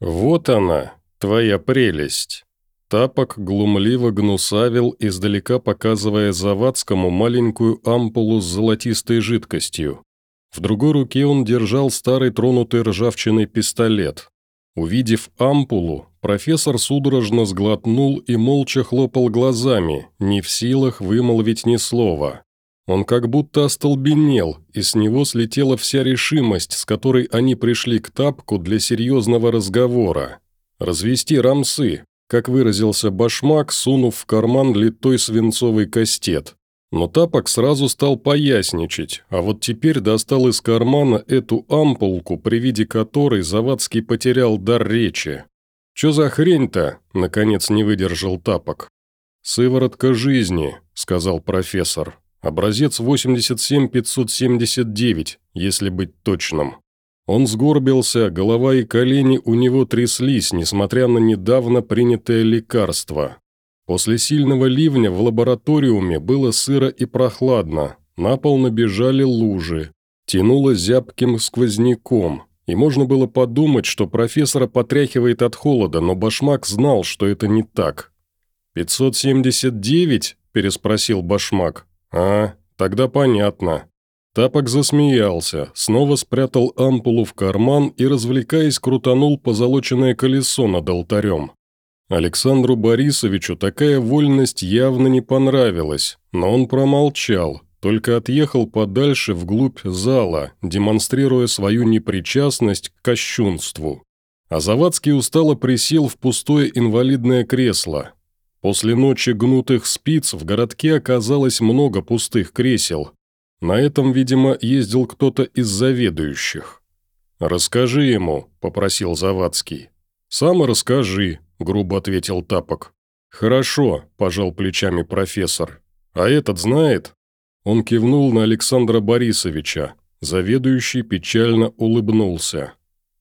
«Вот она, твоя прелесть!» Тапок глумливо гнусавил, издалека показывая Завадскому маленькую ампулу с золотистой жидкостью. В другой руке он держал старый тронутый ржавчиной пистолет. Увидев ампулу, профессор судорожно сглотнул и молча хлопал глазами, не в силах вымолвить ни слова. Он как будто остолбенел, и с него слетела вся решимость, с которой они пришли к тапку для серьезного разговора. Развести рамсы, как выразился башмак, сунув в карман литой свинцовый кастет. Но тапок сразу стал поясничать, а вот теперь достал из кармана эту ампулку, при виде которой Завадский потерял дар речи. «Чё за хрень-то?» – наконец не выдержал тапок. «Сыворотка жизни», – сказал профессор. Образец 87579, если быть точным. Он сгорбился, голова и колени у него тряслись, несмотря на недавно принятое лекарство. После сильного ливня в лабораториуме было сыро и прохладно, на пол набежали лужи, тянуло зябким сквозняком, и можно было подумать, что профессора потряхивает от холода, но Башмак знал, что это не так. «579?» – переспросил Башмак. «А, тогда понятно». Тапок засмеялся, снова спрятал ампулу в карман и, развлекаясь, крутанул позолоченное колесо над алтарем. Александру Борисовичу такая вольность явно не понравилась, но он промолчал, только отъехал подальше вглубь зала, демонстрируя свою непричастность к кощунству. А Завадский устало присел в пустое инвалидное кресло, После ночи гнутых спиц в городке оказалось много пустых кресел. На этом, видимо, ездил кто-то из заведующих. «Расскажи ему», – попросил Завадский. «Сам расскажи», – грубо ответил Тапок. «Хорошо», – пожал плечами профессор. «А этот знает?» Он кивнул на Александра Борисовича. Заведующий печально улыбнулся.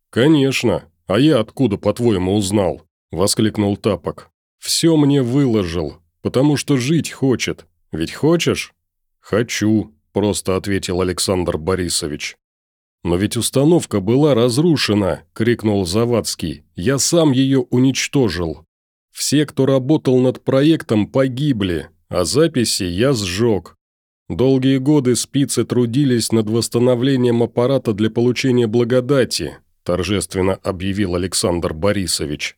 «Конечно. А я откуда, по-твоему, узнал?» – воскликнул Тапок. Все мне выложил, потому что жить хочет. Ведь хочешь?» «Хочу», – просто ответил Александр Борисович. «Но ведь установка была разрушена», – крикнул Завадский. «Я сам ее уничтожил. Все, кто работал над проектом, погибли, а записи я сжег. Долгие годы спицы трудились над восстановлением аппарата для получения благодати», – торжественно объявил Александр Борисович.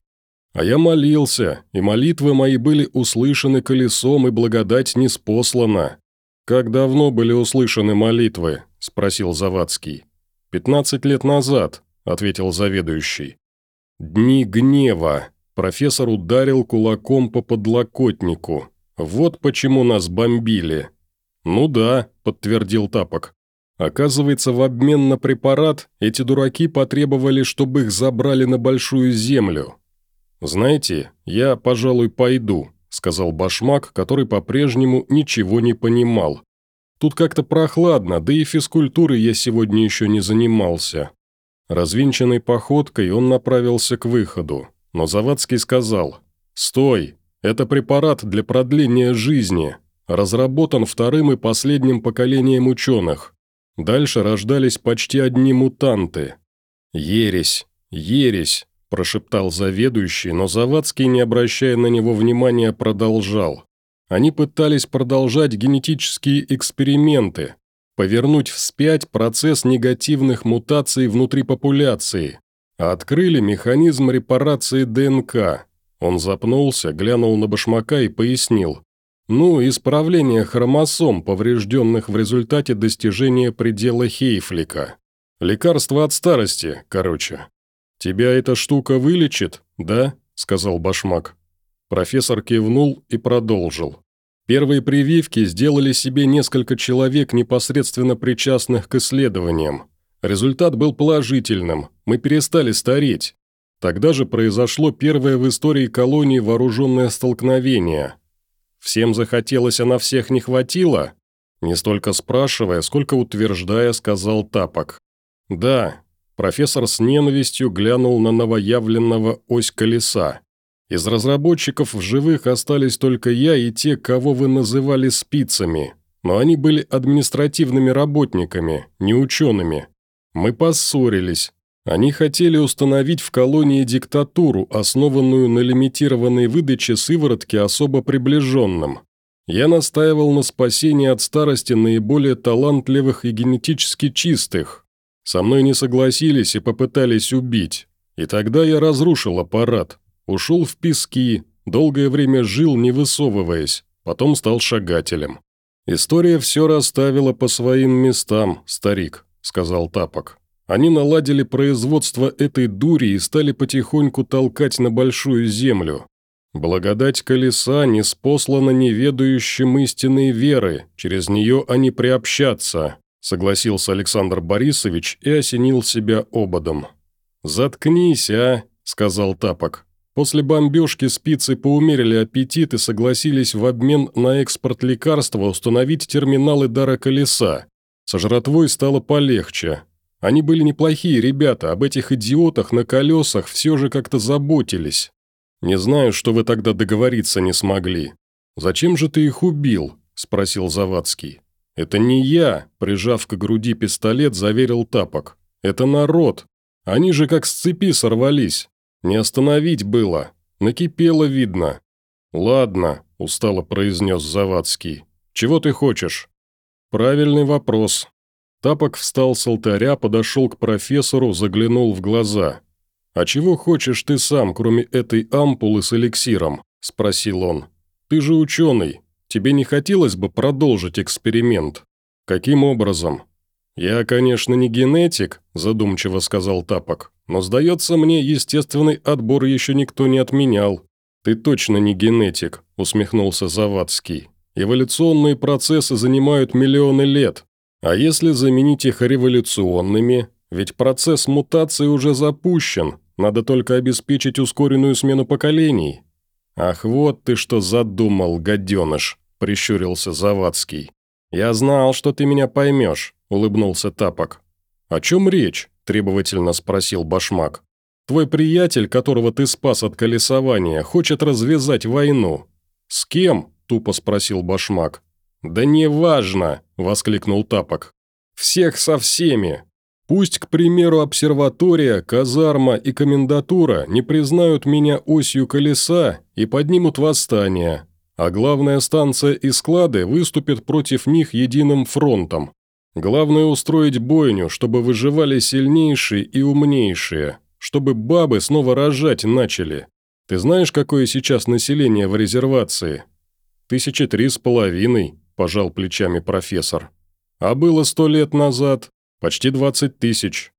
А я молился, и молитвы мои были услышаны колесом, и благодать не спослана. «Как давно были услышаны молитвы?» – спросил Завадский. «Пятнадцать лет назад», – ответил заведующий. «Дни гнева», – профессор ударил кулаком по подлокотнику. «Вот почему нас бомбили». «Ну да», – подтвердил Тапок. «Оказывается, в обмен на препарат эти дураки потребовали, чтобы их забрали на Большую Землю. «Знаете, я, пожалуй, пойду», – сказал Башмак, который по-прежнему ничего не понимал. «Тут как-то прохладно, да и физкультурой я сегодня еще не занимался». Развинченной походкой он направился к выходу, но Завадский сказал «Стой, это препарат для продления жизни, разработан вторым и последним поколением ученых. Дальше рождались почти одни мутанты. Ересь, ересь, – прошептал заведующий, но Завадский, не обращая на него внимания, продолжал. Они пытались продолжать генетические эксперименты, повернуть вспять процесс негативных мутаций внутри популяции, а открыли механизм репарации ДНК. Он запнулся, глянул на башмака и пояснил. Ну, исправление хромосом, поврежденных в результате достижения предела Хейфлика. Лекарство от старости, короче. «Тебя эта штука вылечит, да?» – сказал Башмак. Профессор кивнул и продолжил. Первые прививки сделали себе несколько человек, непосредственно причастных к исследованиям. Результат был положительным, мы перестали стареть. Тогда же произошло первое в истории колонии вооруженное столкновение. Всем захотелось, а на всех не хватило? Не столько спрашивая, сколько утверждая, сказал Тапок. Да, Профессор с ненавистью глянул на новоявленного ось колеса. «Из разработчиков в живых остались только я и те, кого вы называли спицами, но они были административными работниками, не учеными. Мы поссорились. Они хотели установить в колонии диктатуру, основанную на лимитированной выдаче сыворотки особо приближенным. Я настаивал на спасении от старости наиболее талантливых и генетически чистых. Со мной не согласились и попытались убить. И тогда я разрушил аппарат, ушел в пески, долгое время жил, не высовываясь, потом стал шагателем. «История все расставила по своим местам, старик», — сказал Тапок. Они наладили производство этой дури и стали потихоньку толкать на большую землю. Благодать колеса не спослана неведающим истинной веры, через нее они приобщатся, согласился Александр Борисович и осенил себя ободом. «Заткнись, а», — сказал Тапок. После бомбежки спицы поумерили аппетит и согласились в обмен на экспорт лекарства установить терминалы дара колеса. Со стало полегче, они были неплохие ребята, об этих идиотах на колесах все же как-то заботились. Не знаю, что вы тогда договориться не смогли. Зачем же ты их убил?» – спросил Завадский. «Это не я», – прижав к груди пистолет, заверил Тапок. «Это народ. Они же как с цепи сорвались. Не остановить было. Накипело видно». «Ладно», – устало произнес Завадский. «Чего ты хочешь?» «Правильный вопрос. Тапок встал с алтаря, подошел к профессору, заглянул в глаза. «А чего хочешь ты сам, кроме этой ампулы с эликсиром?» – спросил он. «Ты же ученый. Тебе не хотелось бы продолжить эксперимент? Каким образом?» «Я, конечно, не генетик», – задумчиво сказал Тапок, «но, сдается мне, естественный отбор еще никто не отменял». «Ты точно не генетик», – усмехнулся Завадский. «Эволюционные процессы занимают миллионы лет, а если заменить их революционными? Ведь процесс мутации уже запущен, надо только обеспечить ускоренную смену поколений. «Ах, вот ты что задумал, гаденыш!» – прищурился Завадский. «Я знал, что ты меня поймешь», – улыбнулся Тапок. «О чем речь?» – требовательно спросил Башмак. «Твой приятель, которого ты спас от колесования, хочет развязать войну». «С кем?» – тупо спросил Башмак. «Да неважно!» – воскликнул Тапок. «Всех со всеми! Пусть, к примеру, обсерватория, казарма и комендатура не признают меня осью колеса и поднимут восстание, а главная станция и склады выступят против них единым фронтом. Главное устроить бойню, чтобы выживали сильнейшие и умнейшие, чтобы бабы снова рожать начали. Ты знаешь, какое сейчас население в резервации? Тысячи три с половиной, пожал плечами профессор. «А было сто лет назад? Почти двадцать тысяч».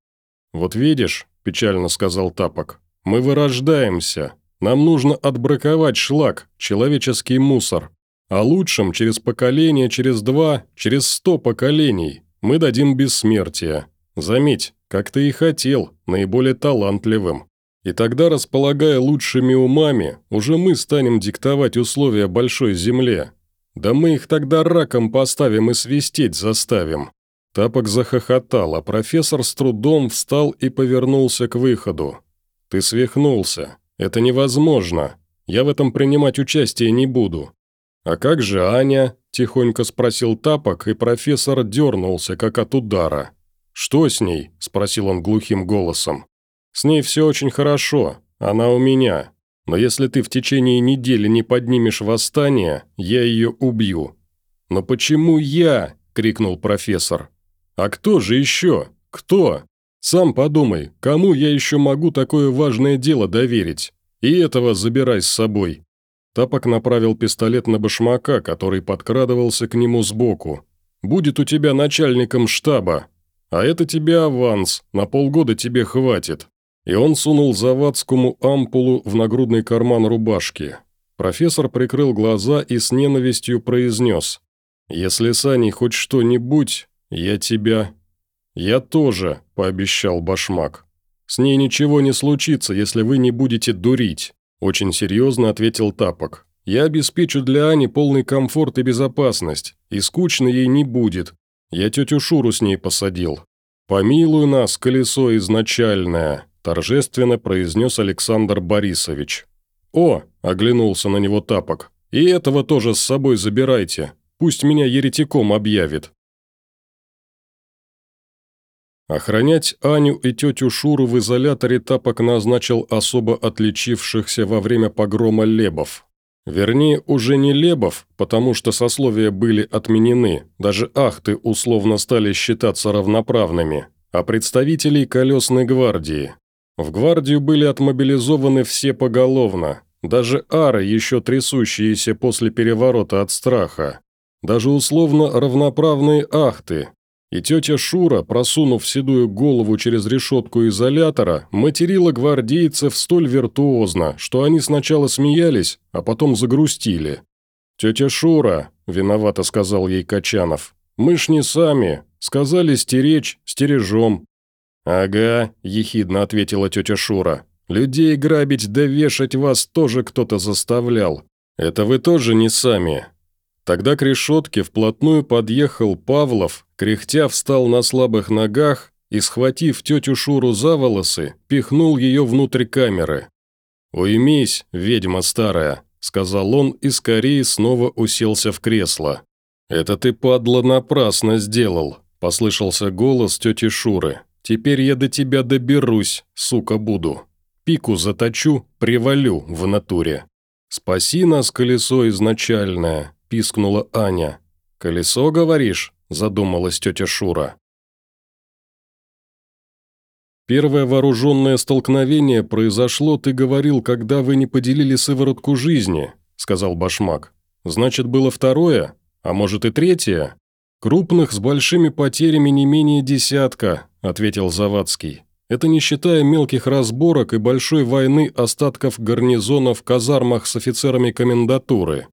«Вот видишь», – печально сказал Тапок, – «мы вырождаемся. Нам нужно отбраковать шлак, человеческий мусор. А лучшим через поколение, через два, через сто поколений мы дадим бессмертие. Заметь, как ты и хотел, наиболее талантливым. И тогда, располагая лучшими умами, уже мы станем диктовать условия Большой Земле, «Да мы их тогда раком поставим и свистеть заставим». Тапок захохотал, а профессор с трудом встал и повернулся к выходу. «Ты свихнулся. Это невозможно. Я в этом принимать участие не буду». «А как же Аня?» – тихонько спросил Тапок, и профессор дернулся, как от удара. «Что с ней?» – спросил он глухим голосом. «С ней все очень хорошо. Она у меня. Но если ты в течение недели не поднимешь восстание, я ее убью». «Но почему я?» – крикнул профессор. «А кто же еще? Кто? Сам подумай, кому я еще могу такое важное дело доверить? И этого забирай с собой». Тапок направил пистолет на башмака, который подкрадывался к нему сбоку. «Будет у тебя начальником штаба. А это тебе аванс, на полгода тебе хватит и он сунул Завадскому ампулу в нагрудный карман рубашки. Профессор прикрыл глаза и с ненавистью произнес. «Если с Аней хоть что-нибудь, я тебя...» «Я тоже», – пообещал Башмак. «С ней ничего не случится, если вы не будете дурить», – очень серьезно ответил Тапок. «Я обеспечу для Ани полный комфорт и безопасность, и скучно ей не будет. Я тетю Шуру с ней посадил. Помилуй нас, колесо изначальное, торжественно произнес Александр Борисович. «О!» – оглянулся на него тапок. «И этого тоже с собой забирайте. Пусть меня еретиком объявит». Охранять Аню и тетю Шуру в изоляторе Тапок назначил особо отличившихся во время погрома лебов. Вернее, уже не лебов, потому что сословия были отменены, даже ахты условно стали считаться равноправными, а представителей колесной гвардии. В гвардию были отмобилизованы все поголовно, даже ары, еще трясущиеся после переворота от страха. Даже условно равноправные ахты. И тетя Шура, просунув седую голову через решетку изолятора, материла гвардейцев столь виртуозно, что они сначала смеялись, а потом загрустили. «Тетя Шура», – виновато сказал ей Качанов, – «мы ж не сами. Сказали стеречь, стережем». «Ага», – ехидно ответила тетя Шура. «Людей грабить да вешать вас тоже кто-то заставлял. Это вы тоже не сами. Тогда к решетке вплотную подъехал Павлов, кряхтя встал на слабых ногах и, схватив тетю Шуру за волосы, пихнул ее внутрь камеры. «Уймись, ведьма старая», — сказал он и скорее снова уселся в кресло. «Это ты, падла, напрасно сделал», — послышался голос тети Шуры. «Теперь я до тебя доберусь, сука буду. Пику заточу, привалю в натуре. Спаси нас, колесо изначальное, – пискнула Аня. «Колесо, говоришь?» – задумалась тетя Шура. «Первое вооруженное столкновение произошло, ты говорил, когда вы не поделили сыворотку жизни», – сказал Башмак. «Значит, было второе? А может и третье?» «Крупных с большими потерями не менее десятка», – ответил Завадский. «Это не считая мелких разборок и большой войны остатков гарнизона в казармах с офицерами комендатуры.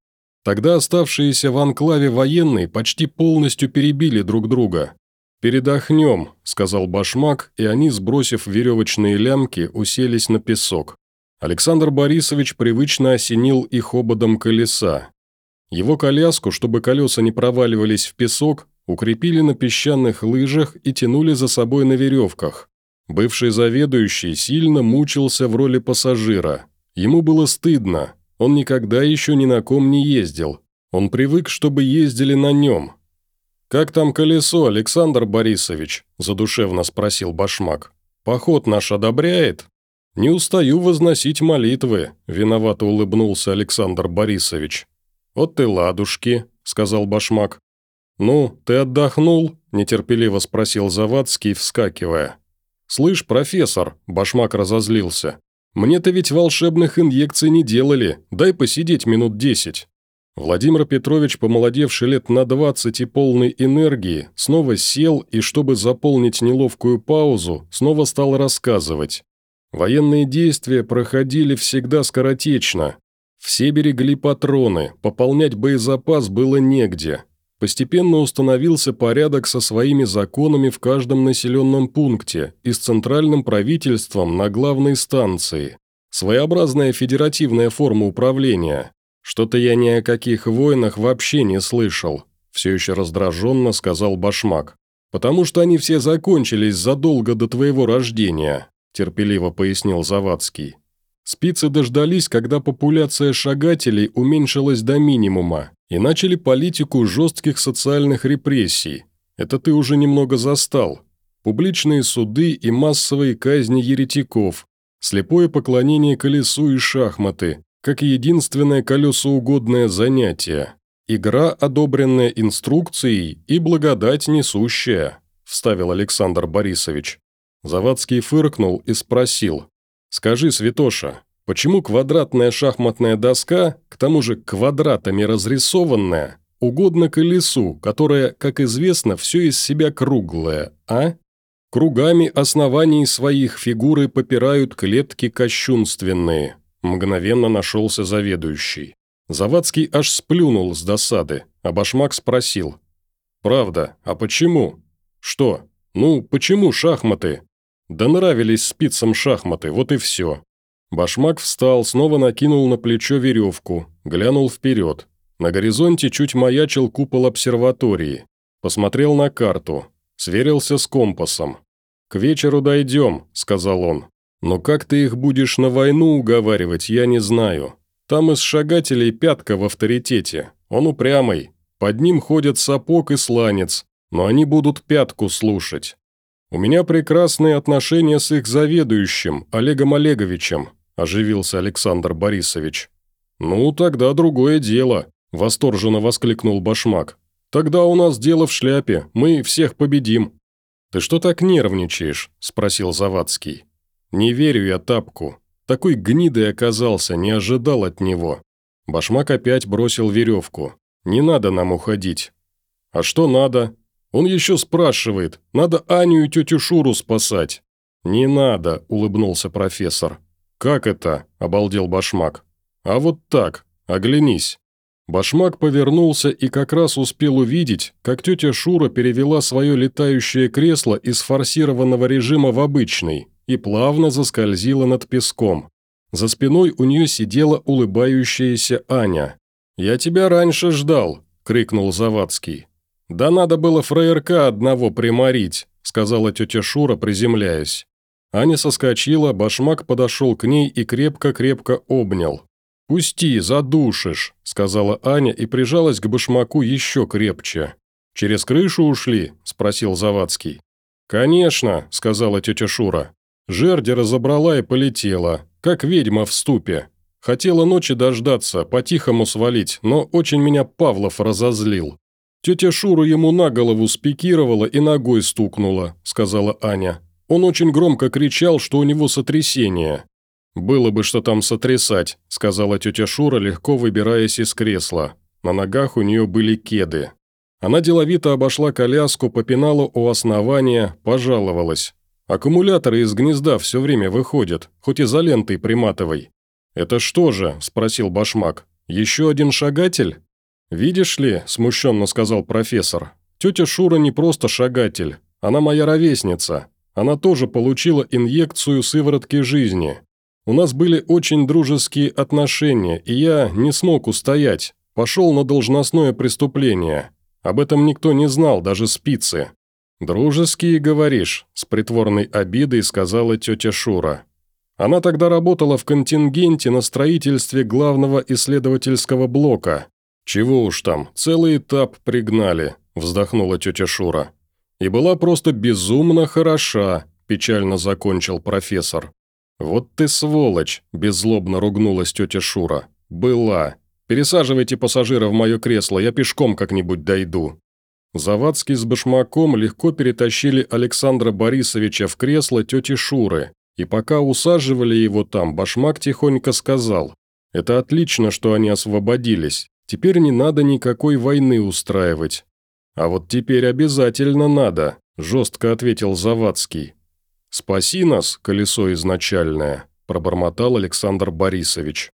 Тогда оставшиеся в анклаве военные почти полностью перебили друг друга. «Передохнем», – сказал Башмак, и они, сбросив веревочные лямки, уселись на песок. Александр Борисович привычно осенил их ободом колеса. Его коляску, чтобы колеса не проваливались в песок, укрепили на песчаных лыжах и тянули за собой на веревках. Бывший заведующий сильно мучился в роли пассажира. Ему было стыдно, он никогда еще ни на ком не ездил. Он привык, чтобы ездили на нем. «Как там колесо, Александр Борисович?» – задушевно спросил Башмак. «Поход наш одобряет?» «Не устаю возносить молитвы», – виновато улыбнулся Александр Борисович. «Вот ты ладушки», – сказал Башмак. «Ну, ты отдохнул?» – нетерпеливо спросил Завадский, вскакивая. «Слышь, профессор», – Башмак разозлился, мне-то ведь волшебных инъекций не делали, дай посидеть минут десять». Владимир Петрович, помолодевший лет на двадцать и полной энергии, снова сел и, чтобы заполнить неловкую паузу, снова стал рассказывать. Военные действия проходили всегда скоротечно. Все берегли патроны, пополнять боезапас было негде. Постепенно установился порядок со своими законами в каждом населенном пункте и с центральным правительством на главной станции. Своеобразная федеративная форма управления. Что-то я ни о каких войнах вообще не слышал, все еще раздраженно сказал Башмак. «Потому что они все закончились задолго до твоего рождения», терпеливо пояснил Завадский. Спицы дождались, когда популяция шагателей уменьшилась до минимума, и начали политику жестких социальных репрессий. Это ты уже немного застал. Публичные суды и массовые казни еретиков, слепое поклонение колесу и шахматы, как единственное колесоугодное занятие. Игра, одобренная инструкцией, и благодать несущая, вставил Александр Борисович. Завадский фыркнул и спросил. «Скажи, Святоша, Почему квадратная шахматная доска, к тому же квадратами разрисованная, угодно колесу, которое, как известно, все из себя круглое, а? Кругами оснований своих фигуры попирают клетки кощунственные. Мгновенно нашелся заведующий. Завадский аж сплюнул с досады, а Башмак спросил. «Правда, а почему?» «Что? Ну, почему шахматы?» «Да нравились спицам шахматы, вот и все. Башмак встал, снова накинул на плечо веревку, глянул вперед. На горизонте чуть маячил купол обсерватории. Посмотрел на карту, сверился с компасом. «К вечеру дойдем», — сказал он. «Но как ты их будешь на войну уговаривать, я не знаю. Там из шагателей пятка в авторитете. Он упрямый. Под ним ходят сапог и сланец, но они будут пятку слушать. «У меня прекрасные отношения с их заведующим, Олегом Олеговичем», – оживился Александр Борисович. «Ну, тогда другое дело», – восторженно воскликнул Башмак. «Тогда у нас дело в шляпе, мы всех победим». «Ты что так нервничаешь?» – спросил Завадский. «Не верю я тапку. Такой гнидой оказался, не ожидал от него». Башмак опять бросил веревку. «Не надо нам уходить». «А что надо?» «Он еще спрашивает. Надо Аню и тетю Шуру спасать». «Не надо», – улыбнулся профессор. «Как это?» – обалдел Башмак. «А вот так. Оглянись». Башмак повернулся и как раз успел увидеть, как тетя Шура перевела свое летающее кресло из форсированного режима в обычный и плавно заскользила над песком. За спиной у нее сидела улыбающаяся Аня. «Я тебя раньше ждал», – крикнул Завадский. «Да надо было фраерка одного приморить», – сказала тетя Шура, приземляясь. Аня соскочила, башмак подошел к ней и крепко-крепко обнял. «Пусти, задушишь», – сказала Аня и прижалась к башмаку еще крепче. «Через крышу ушли?» – спросил Завадский. «Конечно», – сказала тетя Шура. Жерди разобрала и полетела, как ведьма в ступе. Хотела ночи дождаться, по-тихому свалить, но очень меня Павлов разозлил. Тетя Шура ему на голову спикировала и ногой стукнула», – сказала Аня. «Он очень громко кричал, что у него сотрясение. «Было бы что там сотрясать», – сказала тетя Шура, легко выбираясь из кресла. На ногах у нее были кеды. Она деловито обошла коляску, попинала у основания, пожаловалась. «Аккумуляторы из гнезда все время выходят, хоть изолентой приматывай». «Это что же?» – спросил Башмак. «Еще один шагатель?» «Видишь ли», – смущенно сказал профессор, – «тетя Шура не просто шагатель, она моя ровесница. Она тоже получила инъекцию сыворотки жизни. У нас были очень дружеские отношения, и я не смог устоять. Пошел на должностное преступление. Об этом никто не знал, даже спицы. «Дружеские, говоришь?» – с притворной обидой сказала тетя Шура. Она тогда работала в контингенте на строительстве главного исследовательского блока. «Чего уж там, целый этап пригнали», – вздохнула тетя Шура. «И была просто безумно хороша», – печально закончил профессор. «Вот ты сволочь!» – беззлобно ругнулась тетя Шура. «Была. Пересаживайте пассажира в мое кресло, я пешком как-нибудь дойду». Завадский с башмаком легко перетащили Александра Борисовича в кресло тети Шуры, и пока усаживали его там, башмак тихонько сказал, «Это отлично, что они освободились, теперь не надо никакой войны устраивать». «А вот теперь обязательно надо», – жестко ответил Завадский. «Спаси нас, колесо изначальное», – пробормотал Александр Борисович.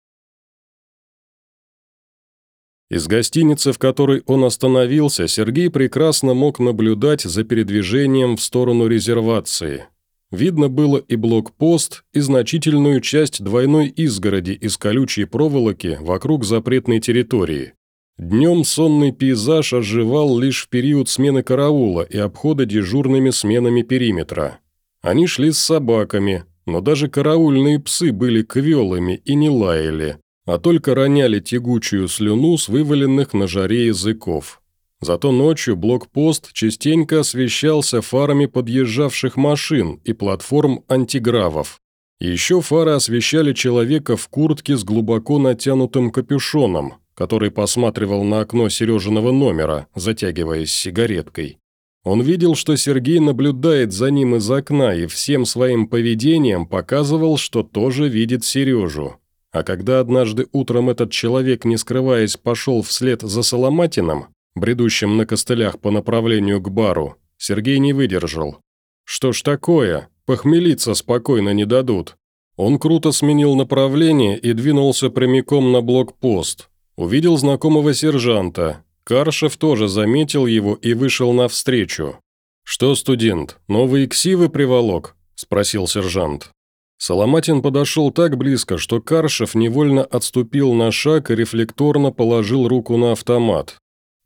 Из гостиницы, в которой он остановился, Сергей прекрасно мог наблюдать за передвижением в сторону резервации. Видно было и блокпост, и значительную часть двойной изгороди из колючей проволоки вокруг запретной территории. Днем сонный пейзаж оживал лишь в период смены караула и обхода дежурными сменами периметра. Они шли с собаками, но даже караульные псы были квелыми и не лаяли, а только роняли тягучую слюну с вываленных на жаре языков. Зато ночью блокпост частенько освещался фарами подъезжавших машин и платформ антигравов. Еще фары освещали человека в куртке с глубоко натянутым капюшоном, который посматривал на окно Сережиного номера, затягиваясь сигареткой. Он видел, что Сергей наблюдает за ним из окна и всем своим поведением показывал, что тоже видит Сережу. А когда однажды утром этот человек, не скрываясь, пошел вслед за Соломатином, бредущим на костылях по направлению к бару, Сергей не выдержал. «Что ж такое? Похмелиться спокойно не дадут». Он круто сменил направление и двинулся прямиком на блокпост. Увидел знакомого сержанта, Каршев тоже заметил его и вышел навстречу. «Что, студент, новые ксивы приволок?» – спросил сержант. Соломатин подошел так близко, что Каршев невольно отступил на шаг и рефлекторно положил руку на автомат.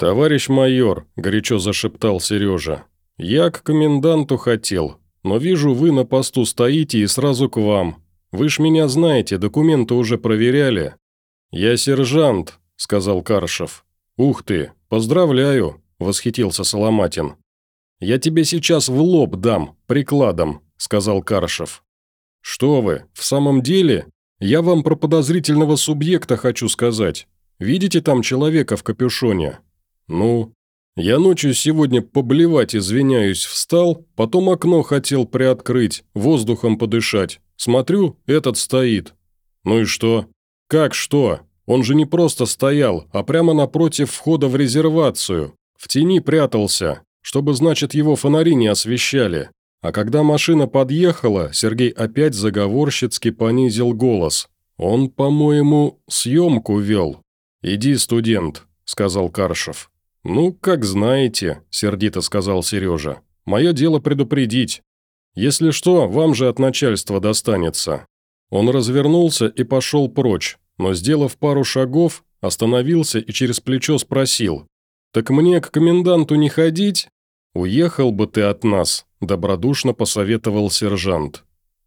«Товарищ майор», – горячо зашептал Сережа, – «я к коменданту хотел, но вижу, вы на посту стоите и сразу к вам. Вы ж меня знаете, документы уже проверяли». «Я сержант», – сказал Каршев. «Ух ты, поздравляю!» – восхитился Соломатин. «Я тебе сейчас в лоб дам, прикладом», – сказал Карышев. «Что вы, в самом деле? Я вам про подозрительного субъекта хочу сказать. Видите там человека в капюшоне? Ну, я ночью сегодня поблевать, извиняюсь, встал, потом окно хотел приоткрыть, воздухом подышать. Смотрю, этот стоит. Ну и что? Как что? Он же не просто стоял, а прямо напротив входа в резервацию. В тени прятался, чтобы, значит, его фонари не освещали. А когда машина подъехала, Сергей опять заговорщицки понизил голос. «Он, по-моему, съемку вел». «Иди, студент», – сказал Каршев. «Ну, как знаете», – сердито сказал Сережа. «Мое дело предупредить. Если что, вам же от начальства достанется». Он развернулся и пошел прочь, но, сделав пару шагов, остановился и через плечо спросил. «Так мне к коменданту не ходить?» «Уехал бы ты от нас», – добродушно посоветовал сержант.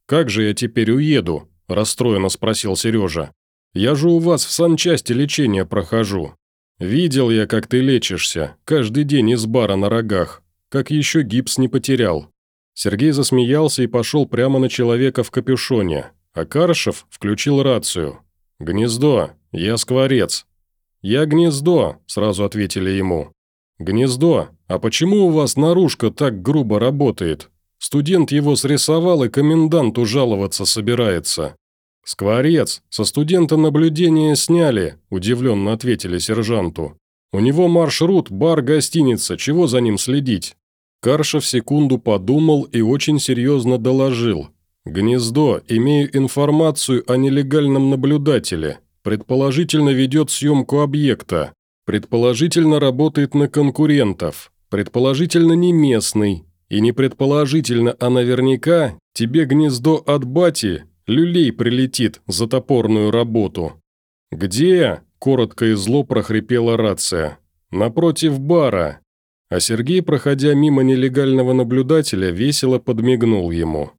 «Как же я теперь уеду?» – расстроенно спросил Сережа. «Я же у вас в санчасти лечения прохожу. Видел я, как ты лечишься, каждый день из бара на рогах, как еще гипс не потерял». Сергей засмеялся и пошел прямо на человека в капюшоне, а Карышев включил рацию. «Гнездо, я скворец». «Я гнездо», – сразу ответили ему. «Гнездо, а почему у вас наружка так грубо работает? Студент его срисовал, и коменданту жаловаться собирается». «Скворец, со студента наблюдение сняли», – удивленно ответили сержанту. «У него маршрут, бар, гостиница, чего за ним следить?» Каршев секунду подумал и очень серьезно доложил. «Гнездо, имею информацию о нелегальном наблюдателе. Предположительно ведет съемку объекта. Предположительно работает на конкурентов. Предположительно не местный. И не предположительно, а наверняка тебе гнездо от бати люлей прилетит за топорную работу». «Где?» – коротко и зло прохрипела рация. «Напротив бара». А Сергей, проходя мимо нелегального наблюдателя, весело подмигнул ему.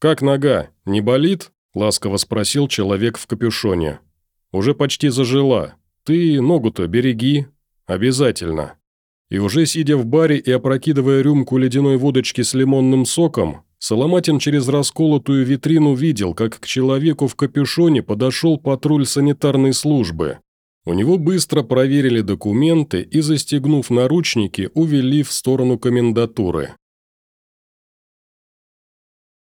«Как нога? Не болит?» – ласково спросил человек в капюшоне. «Уже почти зажила. Ты ногу-то береги. Обязательно». И уже сидя в баре и опрокидывая рюмку ледяной водочки с лимонным соком, Соломатин через расколотую витрину видел, как к человеку в капюшоне подошел патруль санитарной службы. У него быстро проверили документы и, застегнув наручники, увели в сторону комендатуры.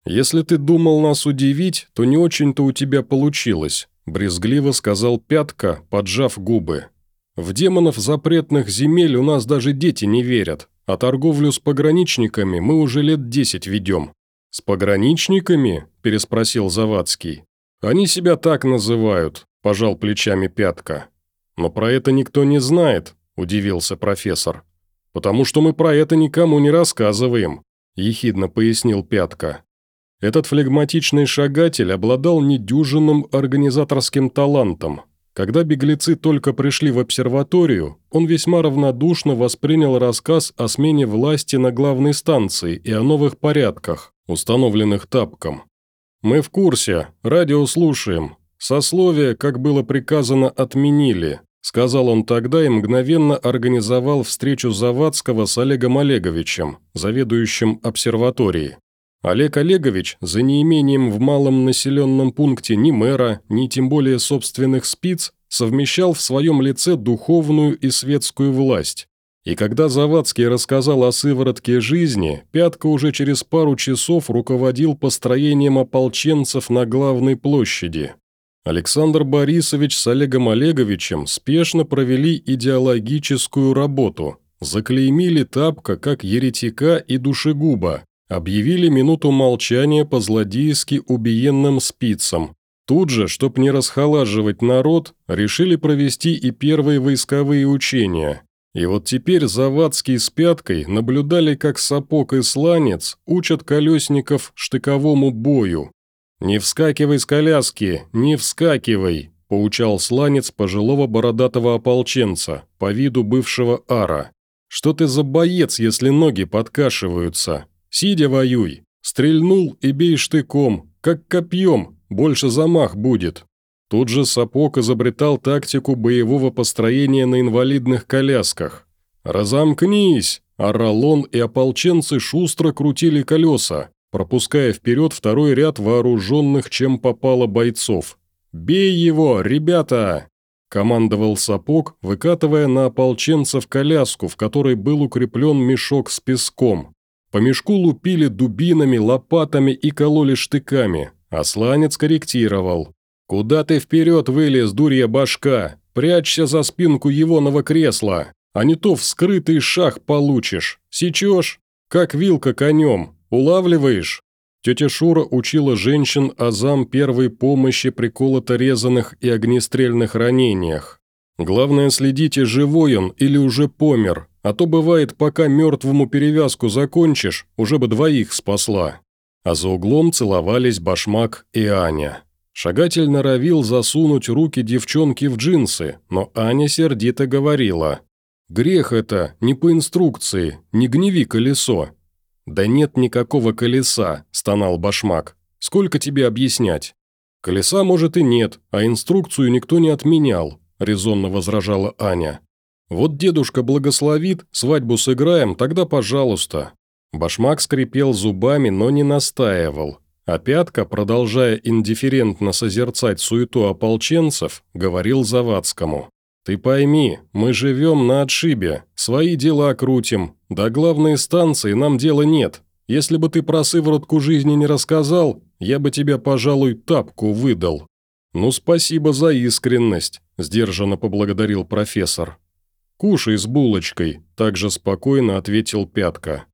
«Если ты думал нас удивить, то не очень-то у тебя получилось», – брезгливо сказал Пятка, поджав губы. «В демонов запретных земель у нас даже дети не верят, а торговлю с пограничниками мы уже лет десять ведем». «С пограничниками?» – переспросил Завадский. «Они себя так называют», – пожал плечами Пятка. «Но про это никто не знает», – удивился профессор. «Потому что мы про это никому не рассказываем», – ехидно пояснил Пятка. Этот флегматичный шагатель обладал недюжинным организаторским талантом. Когда беглецы только пришли в обсерваторию, он весьма равнодушно воспринял рассказ о смене власти на главной станции и о новых порядках, установленных тапком. «Мы в курсе, радио слушаем. Сословие, как было приказано, отменили», сказал он тогда и мгновенно организовал встречу Завадского с Олегом Олеговичем, заведующим обсерваторией. Олег Олегович, за неимением в малом населенном пункте ни мэра, ни тем более собственных спиц, совмещал в своем лице духовную и светскую власть. И когда Завадский рассказал о сыворотке жизни, Пятка уже через пару часов руководил построением ополченцев на главной площади. Александр Борисович с Олегом Олеговичем спешно провели идеологическую работу, заклеймили Тапка как еретика и душегуба, Объявили минуту молчания по-злодейски убиенным спицам. Тут же, чтоб не расхолаживать народ, решили провести и первые войсковые учения. И вот теперь Завадский с Пяткой наблюдали, как сапог и сланец учат колесников штыковому бою. «Не вскакивай с коляски, не вскакивай!» – поучал сланец пожилого бородатого ополченца, по виду бывшего ара. «Что ты за боец, если ноги подкашиваются? Сидя воюй. Стрельнул и бей штыком, как копьем, больше замах будет. Тут же Сапог изобретал тактику боевого построения на инвалидных колясках. «Разомкнись!» орал он, и ополченцы шустро крутили колеса, пропуская вперед второй ряд вооруженных, чем попало бойцов. «Бей его, ребята!» – командовал сапог, выкатывая на ополченцев коляску, в которой был укреплен мешок с песком. По мешку лупили дубинами, лопатами и кололи штыками, а сланец корректировал. «Куда ты вперед вылез, дурья башка? Прячься за спинку егоного кресла, а не то вскрытый шаг получишь. Сечешь? Как вилка конем. Улавливаешь?» Тетя Шура учила женщин азам первой помощи при колото-резанных и огнестрельных ранениях. «Главное, следите, живой он или уже помер, а то бывает, пока мертвому перевязку закончишь, уже бы двоих спасла». А за углом целовались Башмак и Аня. Шагатель норовил засунуть руки девчонки в джинсы, но Аня сердито говорила. «Грех это, не по инструкции, не гневи колесо, «Да нет никакого колеса», – стонал башмак. «Сколько тебе объяснять?» «Колеса, может, и нет, а инструкцию никто не отменял», – резонно возражала Аня. «Вот дедушка благословит, свадьбу сыграем, тогда пожалуйста». Башмак скрипел зубами, но не настаивал. А Пятка, продолжая индифферентно созерцать суету ополченцев, говорил Завадскому. «Ты пойми, мы живем на отшибе, свои дела крутим, до главной станции нам дела нет. Если бы ты про сыворотку жизни не рассказал, я бы тебе, пожалуй, тапку выдал». «Ну, спасибо за искренность», – сдержанно поблагодарил профессор. «Кушай с булочкой», – также спокойно ответил Пятка.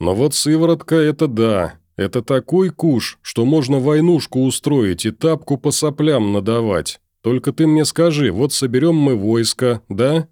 «Но вот сыворотка – это да, это такой куш, что можно войнушку устроить и тапку по соплям надавать. Только ты мне скажи, вот соберем мы войско, да?»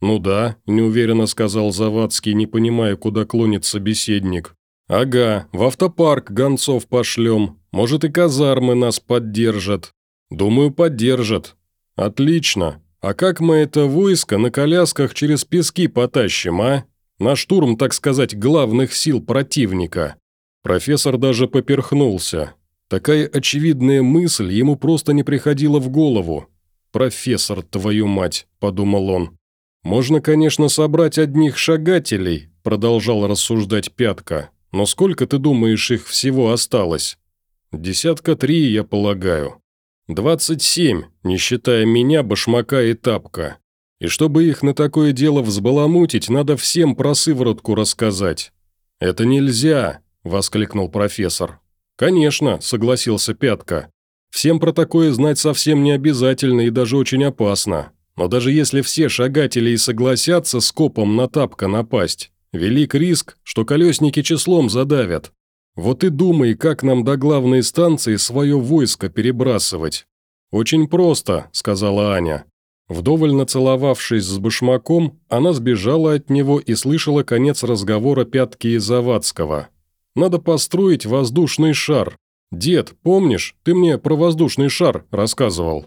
«Ну да», – неуверенно сказал Завадский, не понимая, куда клонит собеседник. «Ага, в автопарк гонцов пошлем. Может, и казармы нас поддержат». «Думаю, поддержат». «Отлично. А как мы это войско на колясках через пески потащим, а? На штурм, так сказать, главных сил противника». Профессор даже поперхнулся. Такая очевидная мысль ему просто не приходила в голову. «Профессор, твою мать», – подумал он. «Можно, конечно, собрать одних шагателей», – продолжал рассуждать Пятка. «Но сколько, ты думаешь, их всего осталось?» «Десятка три, я полагаю. Двадцать семь, не считая меня, башмака и тапка. И чтобы их на такое дело взбаламутить, надо всем про сыворотку рассказать». «Это нельзя», – воскликнул профессор. «Конечно», – согласился Пятка. «Всем про такое знать совсем не обязательно и даже очень опасно. Но даже если все шагатели и согласятся с копом на тапка напасть, велик риск, что колесники числом задавят. Вот и думай, как нам до главной станции свое войско перебрасывать». «Очень просто», – сказала Аня. Вдоволь нацеловавшись с башмаком, она сбежала от него и слышала конец разговора Пятки и Завадского. Надо построить воздушный шар. Дед, помнишь, ты мне про воздушный шар рассказывал?»